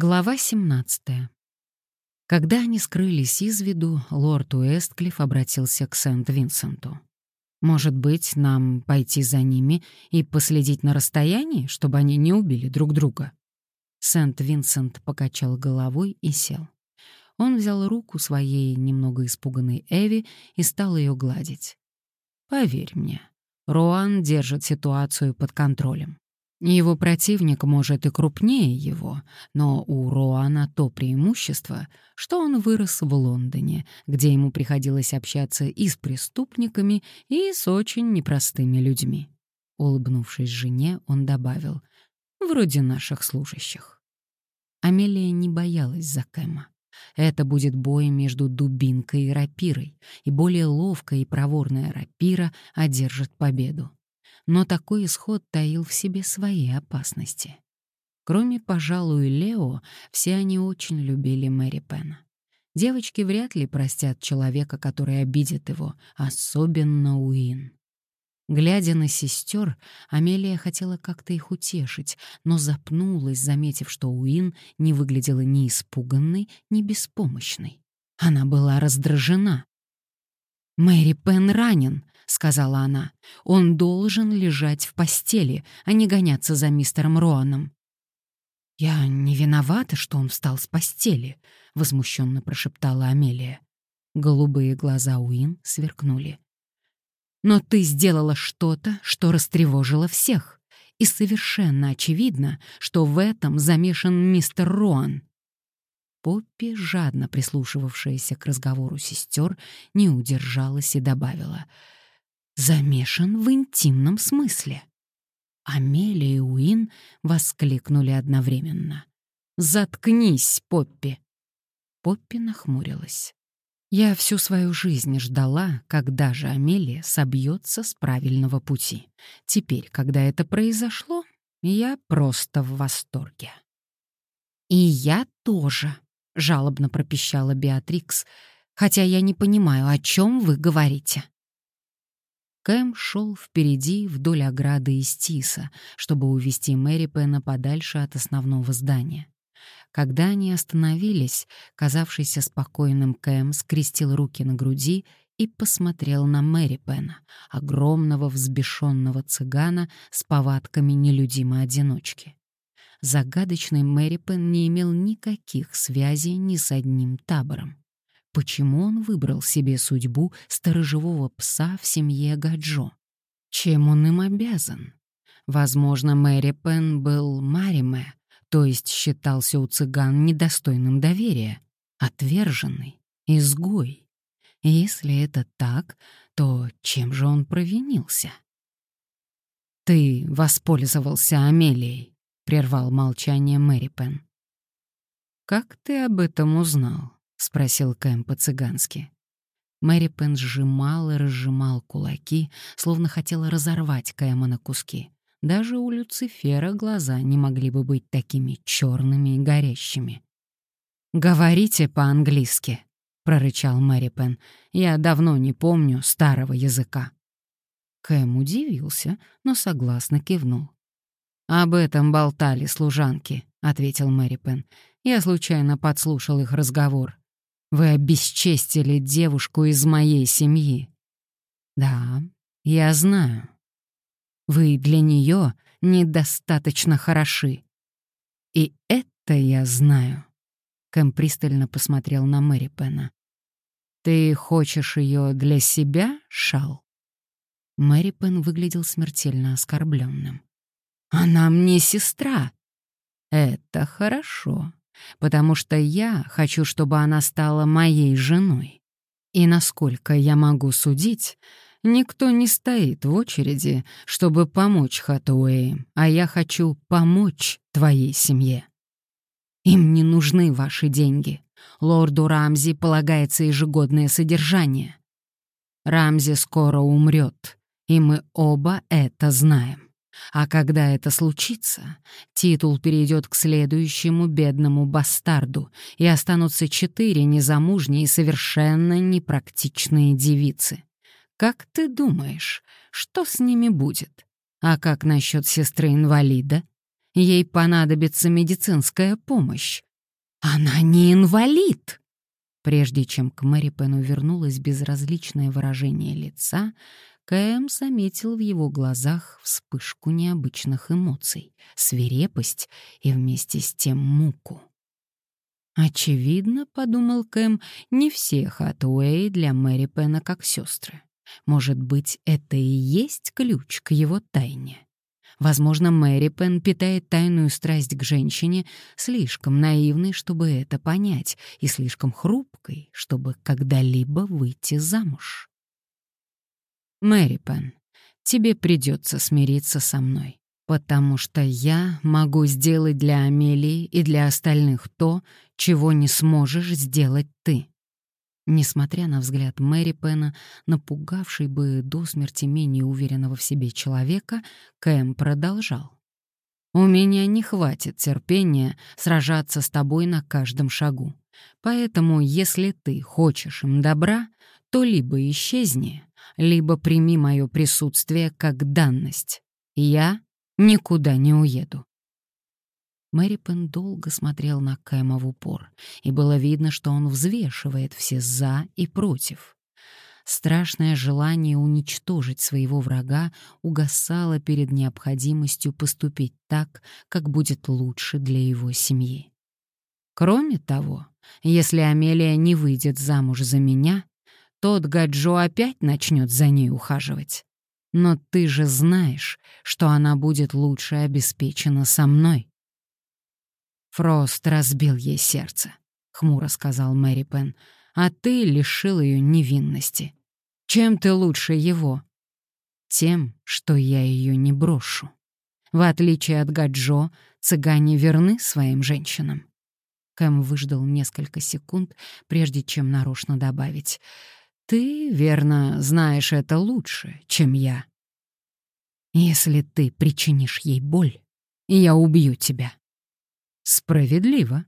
Глава 17. Когда они скрылись из виду, лорд Уэстклифф обратился к Сент-Винсенту. «Может быть, нам пойти за ними и последить на расстоянии, чтобы они не убили друг друга?» Сент-Винсент покачал головой и сел. Он взял руку своей немного испуганной Эви и стал ее гладить. «Поверь мне, Роан держит ситуацию под контролем. Его противник может и крупнее его, но у Роана то преимущество, что он вырос в Лондоне, где ему приходилось общаться и с преступниками, и с очень непростыми людьми. Улыбнувшись жене, он добавил, «Вроде наших служащих». Амелия не боялась за Кэма. Это будет бой между дубинкой и рапирой, и более ловкая и проворная рапира одержит победу но такой исход таил в себе свои опасности. Кроме, пожалуй, Лео, все они очень любили Мэри Пена. Девочки вряд ли простят человека, который обидит его, особенно Уин. Глядя на сестер, Амелия хотела как-то их утешить, но запнулась, заметив, что Уин не выглядела ни испуганной, ни беспомощной. Она была раздражена. «Мэри Пен ранен», — сказала она. «Он должен лежать в постели, а не гоняться за мистером Роаном». «Я не виновата, что он встал с постели», — возмущенно прошептала Амелия. Голубые глаза Уин сверкнули. «Но ты сделала что-то, что растревожило всех, и совершенно очевидно, что в этом замешан мистер Роан». Поппи, жадно прислушивавшаяся к разговору сестер, не удержалась и добавила — замешан в интимном смысле. Амелия и Уин воскликнули одновременно. «Заткнись, Поппи!» Поппи нахмурилась. Я всю свою жизнь ждала, когда же Амелия собьется с правильного пути. Теперь, когда это произошло, я просто в восторге. «И я тоже», — жалобно пропищала Беатрикс, «хотя я не понимаю, о чем вы говорите». Кэм шел впереди вдоль ограды из тиса, чтобы увести Мэри Пэна подальше от основного здания. Когда они остановились, казавшийся спокойным Кэм скрестил руки на груди и посмотрел на Мэри Пэна, огромного взбешенного цыгана с повадками нелюдимой одиночки. Загадочный Мэри Пен не имел никаких связей ни с одним табором почему он выбрал себе судьбу сторожевого пса в семье Гаджо. Чем он им обязан? Возможно, Мэри Пен был Мариме, то есть считался у цыган недостойным доверия, отверженный, изгой. Если это так, то чем же он провинился? «Ты воспользовался Амелией», — прервал молчание Мэри Пен. «Как ты об этом узнал?» — спросил Кэм по-цыгански. Мэри Пен сжимал и разжимал кулаки, словно хотела разорвать Кэма на куски. Даже у Люцифера глаза не могли бы быть такими черными и горящими. «Говорите по-английски», — прорычал Мэри Пен. «Я давно не помню старого языка». Кэм удивился, но согласно кивнул. «Об этом болтали служанки», — ответил Мэри Пен. «Я случайно подслушал их разговор. Вы обесчестили девушку из моей семьи. Да, я знаю. Вы для нее недостаточно хороши. И это я знаю. Кэм пристально посмотрел на Мэри Пена. «Ты хочешь ее для себя, Шал?» Мэри Пен выглядел смертельно оскорбленным. «Она мне сестра!» «Это хорошо потому что я хочу, чтобы она стала моей женой. И насколько я могу судить, никто не стоит в очереди, чтобы помочь Хатуэи, а я хочу помочь твоей семье. Им не нужны ваши деньги. Лорду Рамзи полагается ежегодное содержание. Рамзи скоро умрет, и мы оба это знаем. А когда это случится, титул перейдет к следующему бедному бастарду, и останутся четыре незамужние и совершенно непрактичные девицы. Как ты думаешь, что с ними будет? А как насчет сестры-инвалида? Ей понадобится медицинская помощь. Она не инвалид!» Прежде чем к Мэри Пену вернулось безразличное выражение лица, Кэм заметил в его глазах вспышку необычных эмоций, свирепость и вместе с тем муку. Очевидно, подумал Кэм, не все Хатуэй для Мэри Пена как сестры. Может быть, это и есть ключ к его тайне. Возможно, Мэри Пен питает тайную страсть к женщине, слишком наивной, чтобы это понять, и слишком хрупкой, чтобы когда-либо выйти замуж. Мэри Пен, тебе придется смириться со мной, потому что я могу сделать для Амелии и для остальных то, чего не сможешь сделать ты. Несмотря на взгляд Мэри Пена, напугавший бы до смерти менее уверенного в себе человека, Кэм продолжал. «У меня не хватит терпения сражаться с тобой на каждом шагу. Поэтому, если ты хочешь им добра, то либо исчезни, либо прими мое присутствие как данность. Я никуда не уеду. Мэри Пен долго смотрел на Кэма в упор, и было видно, что он взвешивает все «за» и «против». Страшное желание уничтожить своего врага угасало перед необходимостью поступить так, как будет лучше для его семьи. Кроме того, если Амелия не выйдет замуж за меня, тот Гаджо опять начнет за ней ухаживать. Но ты же знаешь, что она будет лучше обеспечена со мной. Фрост разбил ей сердце, хмуро сказал Мэри Пен, а ты лишил ее невинности. Чем ты лучше его? Тем, что я ее не брошу. В отличие от Гаджо, цыгане верны своим женщинам. Кэм выждал несколько секунд, прежде чем нарочно добавить. «Ты, верно, знаешь это лучше, чем я. Если ты причинишь ей боль, я убью тебя. Справедливо.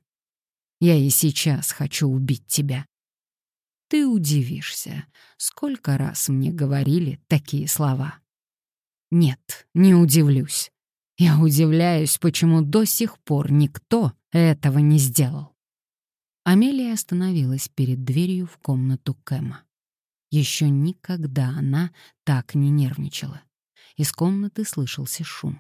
Я и сейчас хочу убить тебя. Ты удивишься, сколько раз мне говорили такие слова. Нет, не удивлюсь. Я удивляюсь, почему до сих пор никто этого не сделал. Амелия остановилась перед дверью в комнату Кэма. Еще никогда она так не нервничала. Из комнаты слышался шум.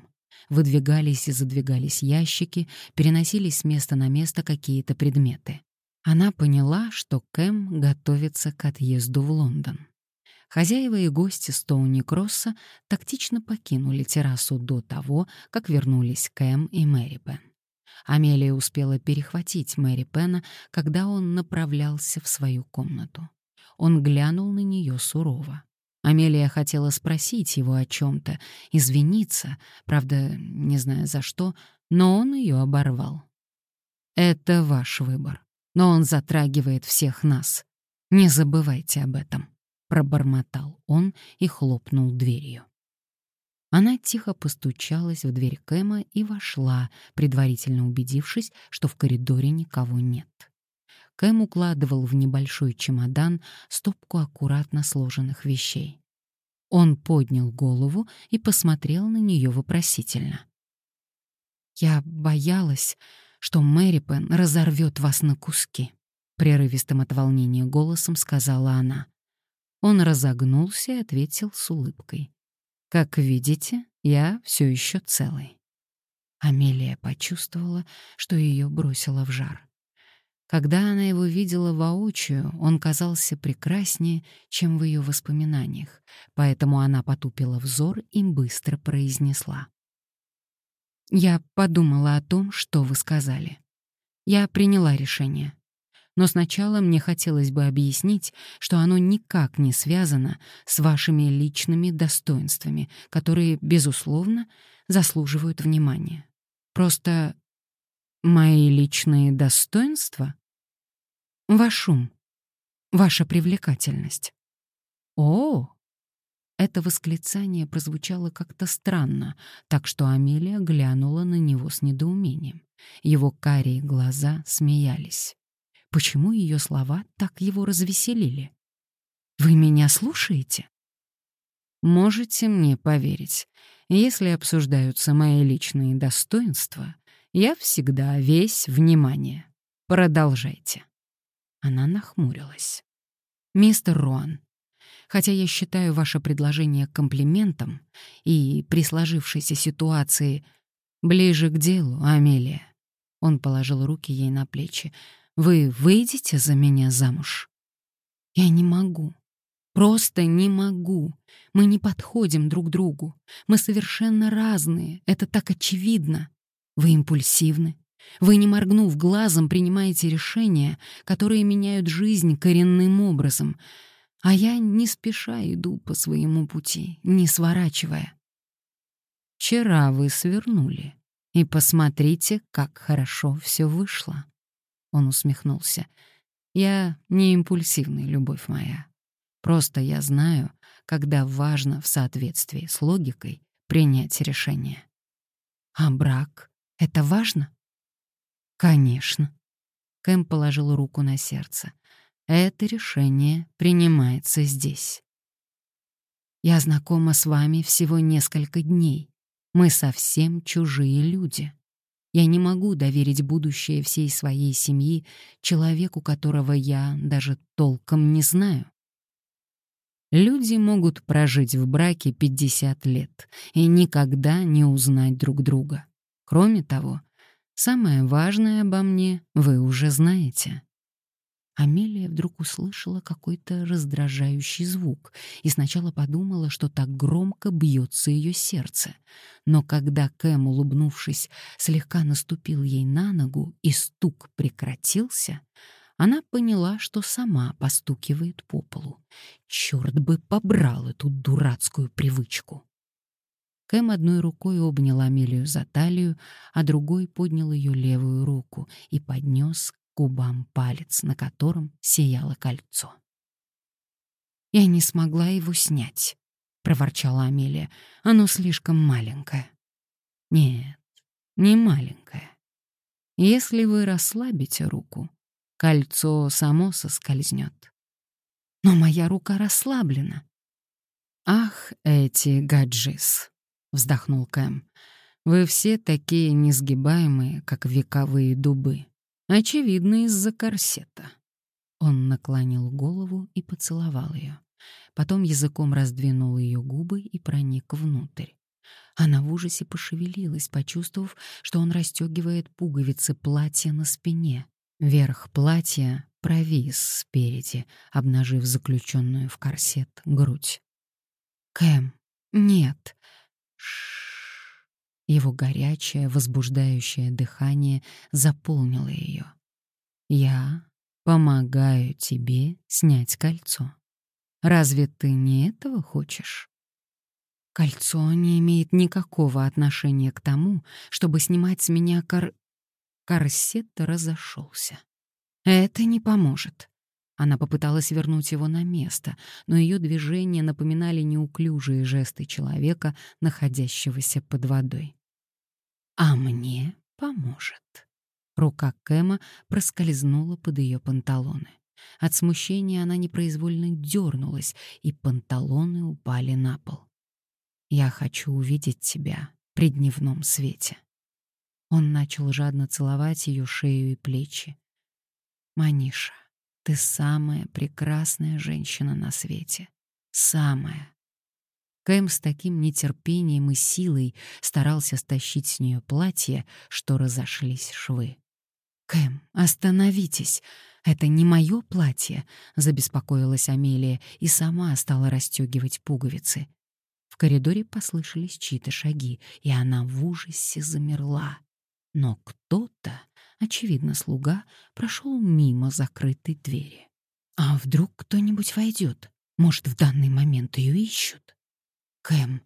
Выдвигались и задвигались ящики, переносились с места на место какие-то предметы. Она поняла, что Кэм готовится к отъезду в Лондон. Хозяева и гости Стоуни Кросса тактично покинули террасу до того, как вернулись Кэм и Мэри Пен. Амелия успела перехватить Мэри Пена, когда он направлялся в свою комнату. Он глянул на нее сурово. Амелия хотела спросить его о чем-то, извиниться, правда, не знаю за что, но он ее оборвал. «Это ваш выбор, но он затрагивает всех нас. Не забывайте об этом», — пробормотал он и хлопнул дверью. Она тихо постучалась в дверь Кэма и вошла, предварительно убедившись, что в коридоре никого нет. Кэм укладывал в небольшой чемодан стопку аккуратно сложенных вещей. Он поднял голову и посмотрел на нее вопросительно. «Я боялась, что Мэри Пен разорвет вас на куски», — прерывистым от волнения голосом сказала она. Он разогнулся и ответил с улыбкой. «Как видите, я все еще целый». Амелия почувствовала, что ее бросило в жар. Когда она его видела воочию, он казался прекраснее, чем в ее воспоминаниях, поэтому она потупила взор и быстро произнесла. «Я подумала о том, что вы сказали. Я приняла решение. Но сначала мне хотелось бы объяснить, что оно никак не связано с вашими личными достоинствами, которые, безусловно, заслуживают внимания. Просто мои личные достоинства — Ваш ум, ваша привлекательность. О! Это восклицание прозвучало как-то странно, так что Амелия глянула на него с недоумением. Его карие глаза смеялись. Почему ее слова так его развеселили? «Вы меня слушаете?» Можете мне поверить, если обсуждаются мои личные достоинства, я всегда весь внимание. продолжайте». Она нахмурилась. «Мистер Руан, хотя я считаю ваше предложение комплиментом и при сложившейся ситуации ближе к делу, Амелия». Он положил руки ей на плечи. «Вы выйдете за меня замуж?» «Я не могу. Просто не могу. Мы не подходим друг другу. Мы совершенно разные. Это так очевидно. Вы импульсивны. Вы, не моргнув глазом, принимаете решения, которые меняют жизнь коренным образом. А я не спеша иду по своему пути, не сворачивая. Вчера вы свернули. И посмотрите, как хорошо все вышло. Он усмехнулся. Я не импульсивный, любовь моя. Просто я знаю, когда важно в соответствии с логикой принять решение. А брак — это важно? Конечно. Кэм положил руку на сердце. Это решение принимается здесь. Я знакома с вами всего несколько дней. Мы совсем чужие люди. Я не могу доверить будущее всей своей семьи человеку, которого я даже толком не знаю. Люди могут прожить в браке 50 лет и никогда не узнать друг друга. Кроме того, самое важное обо мне вы уже знаете. Амелия вдруг услышала какой-то раздражающий звук и сначала подумала, что так громко бьется ее сердце. Но когда Кэм, улыбнувшись, слегка наступил ей на ногу и стук прекратился, она поняла, что сама постукивает по полу. Черт бы побрал эту дурацкую привычку. Кэм одной рукой обнял Амелию за талию, а другой поднял ее левую руку и поднес к губам палец, на котором сияло кольцо. «Я не смогла его снять», — проворчала Амелия. «Оно слишком маленькое». «Нет, не маленькое. Если вы расслабите руку, Кольцо само соскользнет. Но моя рука расслаблена. «Ах, эти гаджис!» — вздохнул Кэм. «Вы все такие несгибаемые, как вековые дубы. Очевидно, из-за корсета». Он наклонил голову и поцеловал ее. Потом языком раздвинул ее губы и проник внутрь. Она в ужасе пошевелилась, почувствовав, что он расстегивает пуговицы платья на спине. Верх платья провис спереди, обнажив заключенную в корсет грудь. «Кэм, нет!» Его горячее, возбуждающее дыхание заполнило ее. «Я помогаю тебе снять кольцо. Разве ты не этого хочешь?» Кольцо не имеет никакого отношения к тому, чтобы снимать с меня кор корсет разошелся. Это не поможет. Она попыталась вернуть его на место, но ее движения напоминали неуклюжие жесты человека, находящегося под водой. «А мне поможет». Рука Кэма проскользнула под ее панталоны. От смущения она непроизвольно дернулась, и панталоны упали на пол. «Я хочу увидеть тебя при дневном свете». Он начал жадно целовать ее шею и плечи. «Маниша, ты самая прекрасная женщина на свете. Самая». Кэм с таким нетерпением и силой старался стащить с нее платье, что разошлись швы. «Кэм, остановитесь! Это не мое платье!» — забеспокоилась Амелия и сама стала расстегивать пуговицы. В коридоре послышались чьи-то шаги, и она в ужасе замерла. Но кто-то, очевидно, слуга, прошел мимо закрытой двери. А вдруг кто-нибудь войдет? Может, в данный момент ее ищут? Кэм,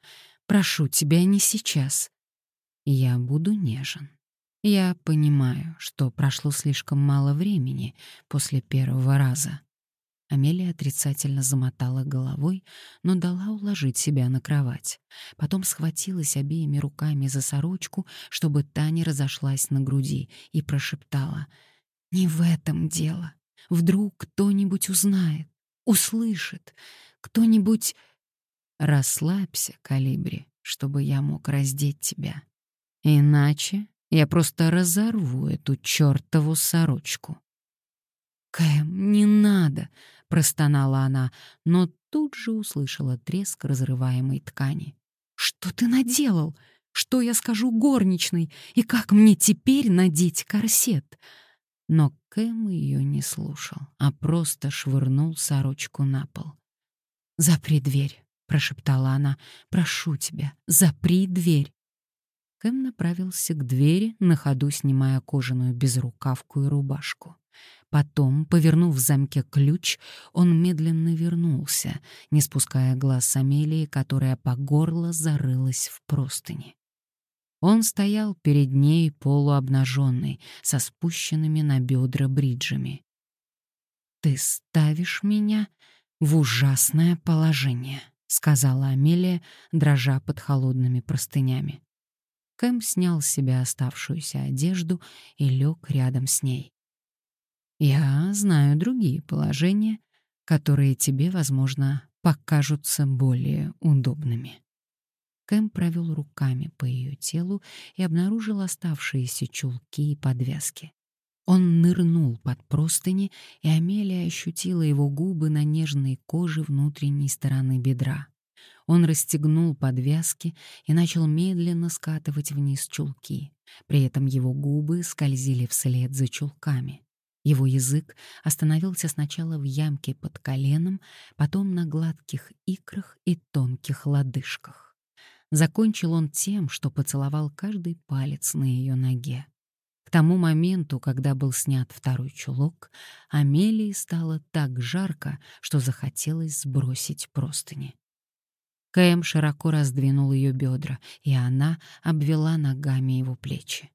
прошу тебя не сейчас. Я буду нежен. Я понимаю, что прошло слишком мало времени после первого раза. Амелия отрицательно замотала головой, но дала уложить себя на кровать. Потом схватилась обеими руками за сорочку, чтобы та не разошлась на груди, и прошептала «Не в этом дело. Вдруг кто-нибудь узнает, услышит, кто-нибудь...» «Расслабься, Калибри, чтобы я мог раздеть тебя. Иначе Я просто разорву эту чёртову сорочку. «Кэм, не надо!» — простонала она, но тут же услышала треск разрываемой ткани. «Что ты наделал? Что я скажу горничной? И как мне теперь надеть корсет?» Но Кэм ее не слушал, а просто швырнул сорочку на пол. «Запри дверь», — прошептала она. «Прошу тебя, запри дверь». Кэм направился к двери, на ходу снимая кожаную безрукавку и рубашку. Потом, повернув в замке ключ, он медленно вернулся, не спуская глаз Амелии, которая по горло зарылась в простыни. Он стоял перед ней полуобнаженный, со спущенными на бедра бриджами. «Ты ставишь меня в ужасное положение», — сказала Амелия, дрожа под холодными простынями. Кэм снял с себя оставшуюся одежду и лег рядом с ней. «Я знаю другие положения, которые тебе, возможно, покажутся более удобными». Кэм провел руками по ее телу и обнаружил оставшиеся чулки и подвязки. Он нырнул под простыни, и Амелия ощутила его губы на нежной коже внутренней стороны бедра. Он расстегнул подвязки и начал медленно скатывать вниз чулки. При этом его губы скользили вслед за чулками. Его язык остановился сначала в ямке под коленом, потом на гладких икрах и тонких лодыжках. Закончил он тем, что поцеловал каждый палец на ее ноге. К тому моменту, когда был снят второй чулок, Амелии стало так жарко, что захотелось сбросить простыни. Кэм широко раздвинул ее бедра, и она обвела ногами его плечи.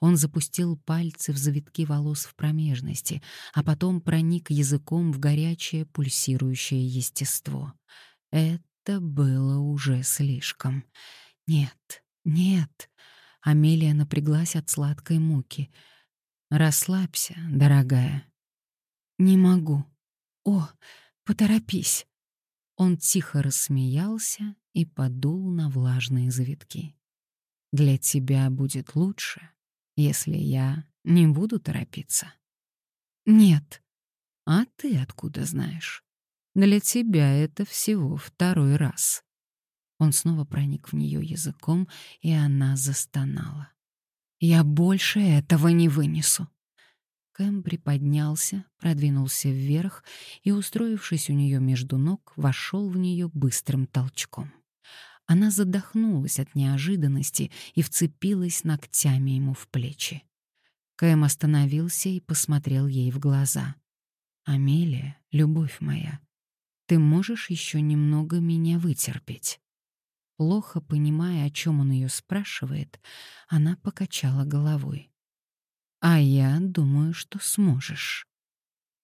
Он запустил пальцы в завитки волос в промежности, а потом проник языком в горячее пульсирующее естество. Это было уже слишком. Нет, нет. Амелия напряглась от сладкой муки. Расслабься, дорогая. Не могу. О, поторопись. Он тихо рассмеялся и подул на влажные завитки. Для тебя будет лучше, если я не буду торопиться. Нет. А ты откуда знаешь? Для тебя это всего второй раз. Он снова проник в нее языком, и она застонала. Я больше этого не вынесу. Кэм приподнялся, продвинулся вверх и, устроившись у нее между ног, вошел в нее быстрым толчком. Она задохнулась от неожиданности и вцепилась ногтями ему в плечи. Кэм остановился и посмотрел ей в глаза. «Амелия, любовь моя, ты можешь еще немного меня вытерпеть?» Плохо понимая, о чем он ее спрашивает, она покачала головой. «А я думаю, что сможешь».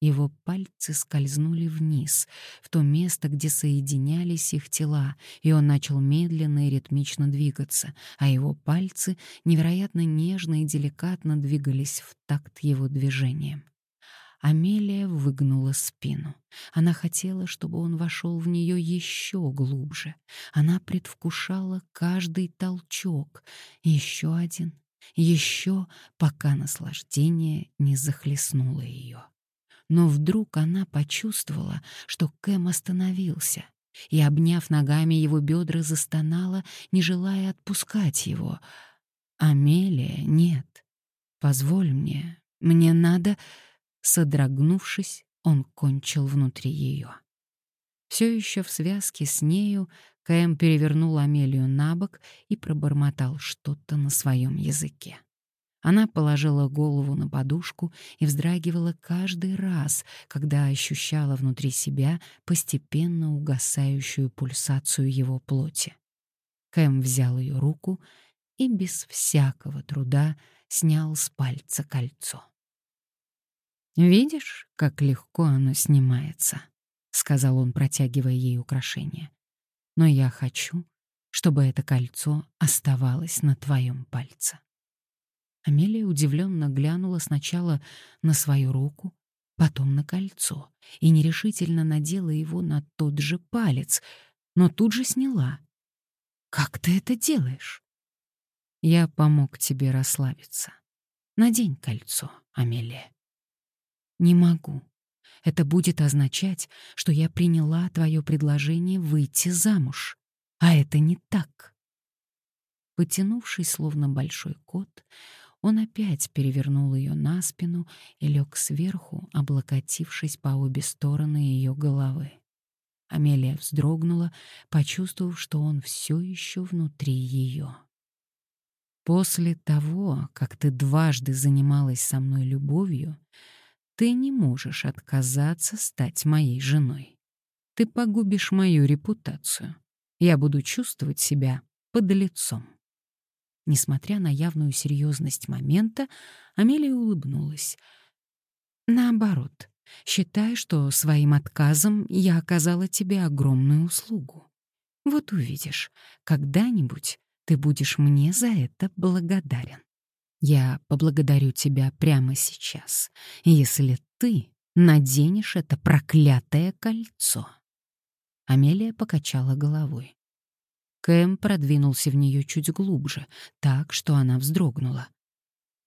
Его пальцы скользнули вниз, в то место, где соединялись их тела, и он начал медленно и ритмично двигаться, а его пальцы невероятно нежно и деликатно двигались в такт его движением. Амелия выгнула спину. Она хотела, чтобы он вошел в нее еще глубже. Она предвкушала каждый толчок. Еще один, еще, пока наслаждение не захлестнуло ее. Но вдруг она почувствовала, что Кэм остановился, и, обняв ногами его бедра, застонала, не желая отпускать его. «Амелия, нет. Позволь мне. Мне надо...» Содрогнувшись, он кончил внутри ее. Все еще в связке с нею Кэм перевернул Амелию на бок и пробормотал что-то на своем языке. Она положила голову на подушку и вздрагивала каждый раз, когда ощущала внутри себя постепенно угасающую пульсацию его плоти. Кэм взял ее руку и без всякого труда снял с пальца кольцо. «Видишь, как легко оно снимается», — сказал он, протягивая ей украшение. «Но я хочу, чтобы это кольцо оставалось на твоем пальце». Амелия удивленно глянула сначала на свою руку, потом на кольцо и нерешительно надела его на тот же палец, но тут же сняла. «Как ты это делаешь?» Я помог тебе расслабиться. Надень кольцо, Амелия. Не могу. Это будет означать, что я приняла твое предложение выйти замуж. А это не так. Потянувшись, словно большой кот, он опять перевернул ее на спину и лег сверху, облокотившись по обе стороны ее головы. Амелия вздрогнула, почувствовав, что он все еще внутри ее. «После того, как ты дважды занималась со мной любовью, ты не можешь отказаться стать моей женой. Ты погубишь мою репутацию. Я буду чувствовать себя под лицом. Несмотря на явную серьезность момента, Амелия улыбнулась. Наоборот, считай, что своим отказом я оказала тебе огромную услугу. Вот увидишь, когда-нибудь ты будешь мне за это благодарен. Я поблагодарю тебя прямо сейчас, если ты наденешь это проклятое кольцо. Амелия покачала головой. Кэм продвинулся в нее чуть глубже, так, что она вздрогнула.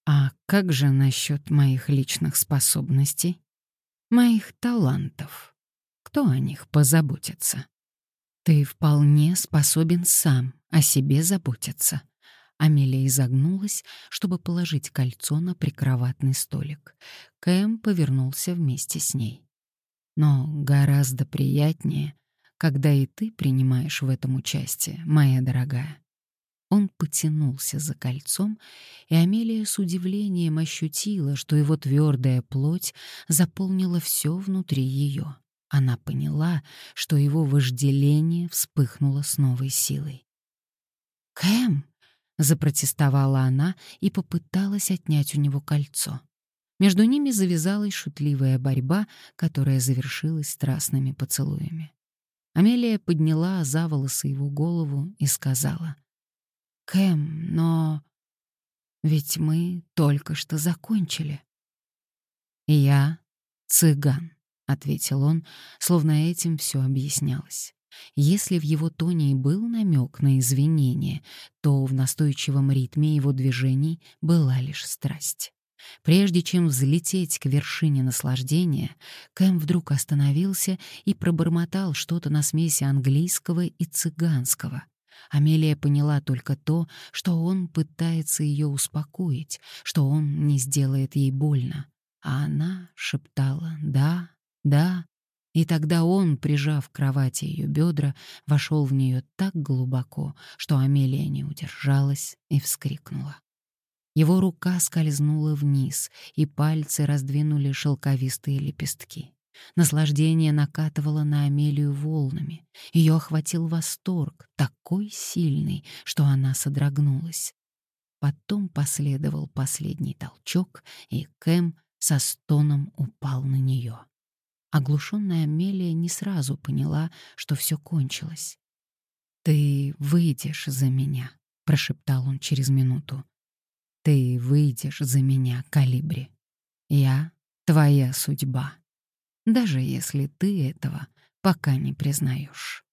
«А как же насчет моих личных способностей? Моих талантов? Кто о них позаботится? Ты вполне способен сам о себе заботиться. Амелия изогнулась, чтобы положить кольцо на прикроватный столик. Кэм повернулся вместе с ней. Но гораздо приятнее, когда и ты принимаешь в этом участие, моя дорогая. Он потянулся за кольцом, и Амелия с удивлением ощутила, что его твердая плоть заполнила все внутри ее. Она поняла, что его вожделение вспыхнуло с новой силой. «Кэм!» Запротестовала она и попыталась отнять у него кольцо. Между ними завязалась шутливая борьба, которая завершилась страстными поцелуями. Амелия подняла за волосы его голову и сказала. «Кэм, но... ведь мы только что закончили». «Я цыган», — ответил он, словно этим все объяснялось. Если в его тоне и был намек на извинение, то в настойчивом ритме его движений была лишь страсть. Прежде чем взлететь к вершине наслаждения, Кэм вдруг остановился и пробормотал что-то на смеси английского и цыганского. Амелия поняла только то, что он пытается ее успокоить, что он не сделает ей больно. А она шептала «да, да», и тогда он, прижав к кровати ее бедра, вошел в нее так глубоко, что Амелия не удержалась и вскрикнула. Его рука скользнула вниз, и пальцы раздвинули шелковистые лепестки. Наслаждение накатывало на Амелию волнами. Ее охватил восторг, такой сильный, что она содрогнулась. Потом последовал последний толчок, и Кэм со стоном упал на нее. Оглушенная Амелия не сразу поняла, что все кончилось. «Ты выйдешь за меня», — прошептал он через минуту. «Ты выйдешь за меня, Калибри. Я — твоя судьба, даже если ты этого пока не признаешь».